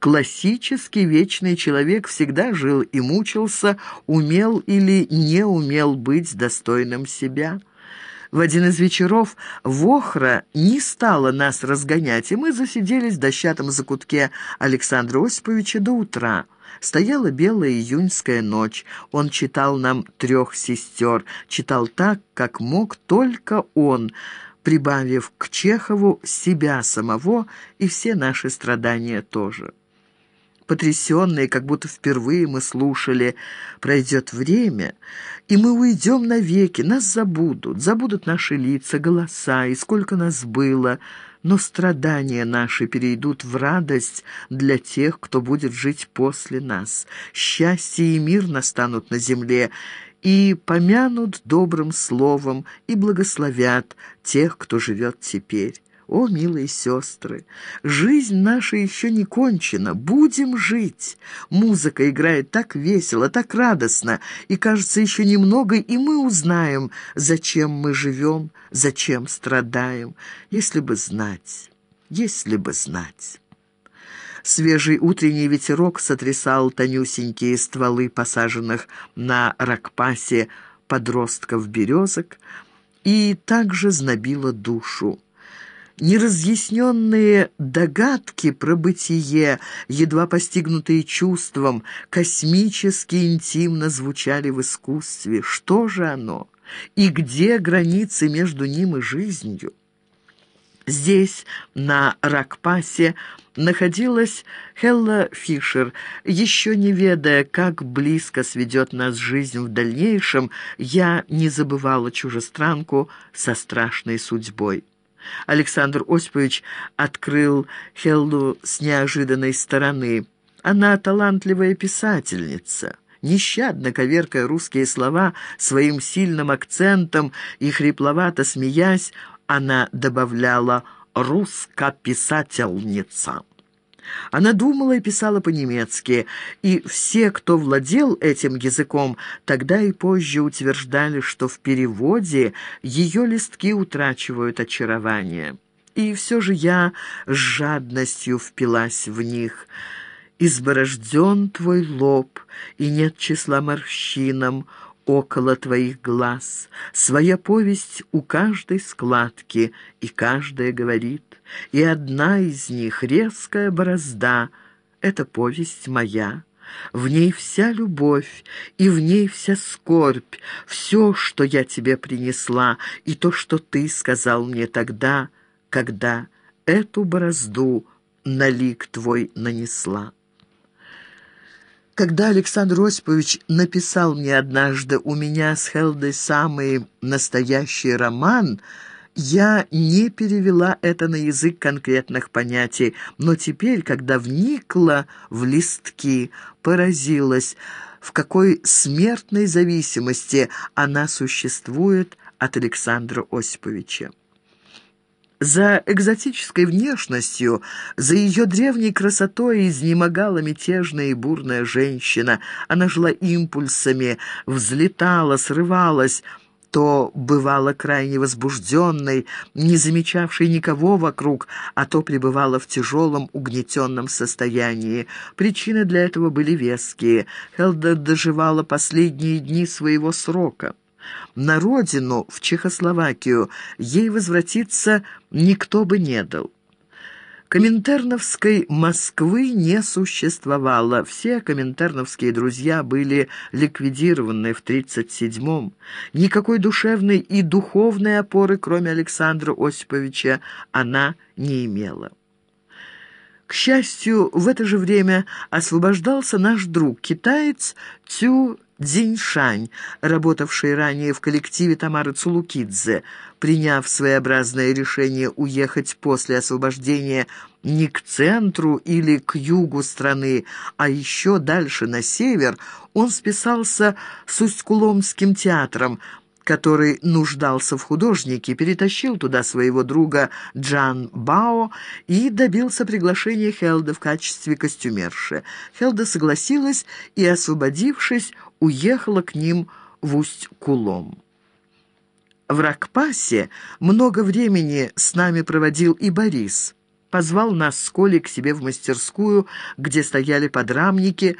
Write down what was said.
Классический вечный человек всегда жил и мучился, умел или не умел быть достойным себя. В один из вечеров Вохра не стала нас разгонять, и мы засиделись в дощатом закутке Александра Осиповича до утра. Стояла белая июньская ночь. Он читал нам «Трех сестер», читал так, как мог только он, прибавив к Чехову себя самого и все наши страдания тоже потрясенные, как будто впервые мы слушали. Пройдет время, и мы уйдем навеки, нас забудут, забудут наши лица, голоса, и сколько нас было, но страдания наши перейдут в радость для тех, кто будет жить после нас. Счастье и мир настанут на земле, и помянут добрым словом, и благословят тех, кто живет теперь. О, милые сестры, жизнь наша еще не кончена, будем жить. Музыка играет так весело, так радостно, и, кажется, еще немного, и мы узнаем, зачем мы живем, зачем страдаем, если бы знать, если бы знать. Свежий утренний ветерок сотрясал тонюсенькие стволы посаженных на ракпасе подростков березок и также знобило душу. Неразъясненные догадки про бытие, едва постигнутые чувством, космически интимно звучали в искусстве. Что же оно? И где границы между ним и жизнью? Здесь, на Ракпасе, находилась Хелла Фишер. Еще не ведая, как близко сведет нас жизнь в дальнейшем, я не забывала чужестранку со страшной судьбой. Александр Осипович открыл Хеллу с неожиданной стороны. Она талантливая писательница. Нещадно коверкая русские слова своим сильным акцентом и хрипловато смеясь, она добавляла «русско-писательница». Она думала и писала по-немецки, и все, кто владел этим языком, тогда и позже утверждали, что в переводе ее листки утрачивают очарование. И все же я с жадностью впилась в них. «Изборожден твой лоб, и нет числа морщинам, около твоих глаз. Своя повесть у каждой складки, и каждая говорит. И одна из них, резкая борозда, — это повесть моя. В ней вся любовь, и в ней вся скорбь, все, что я тебе принесла, и то, что ты сказал мне тогда, когда эту борозду на лик твой нанесла. Когда Александр Осипович написал мне однажды «У меня с Хелдой самый настоящий роман», я не перевела это на язык конкретных понятий, но теперь, когда вникла в листки, поразилась, в какой смертной зависимости она существует от Александра Осиповича. За экзотической внешностью, за ее древней красотой изнемогала мятежная и бурная женщина. Она жила импульсами, взлетала, срывалась, то бывала крайне возбужденной, не замечавшей никого вокруг, а то пребывала в тяжелом угнетенном состоянии. Причины для этого были веские. Хелда доживала последние дни своего срока. На родину, в Чехословакию, ей возвратиться никто бы не дал. Коминтерновской Москвы не существовало. Все коминтерновские друзья были ликвидированы в 1937-м. Никакой душевной и духовной опоры, кроме Александра Осиповича, она не имела. К счастью, в это же время освобождался наш друг, китаец Цю Дзиньшань, работавший ранее в коллективе Тамары Цулукидзе, приняв своеобразное решение уехать после освобождения не к центру или к югу страны, а еще дальше на север, он списался с Усть-Куломским театром, который нуждался в художнике, перетащил туда своего друга Джан Бао и добился приглашения Хелда в качестве костюмерши. Хелда согласилась и, освободившись, уехала к ним в Усть-Кулом. В Ракпасе много времени с нами проводил и Борис. позвал нас с Колей к себе в мастерскую, где стояли подрамники,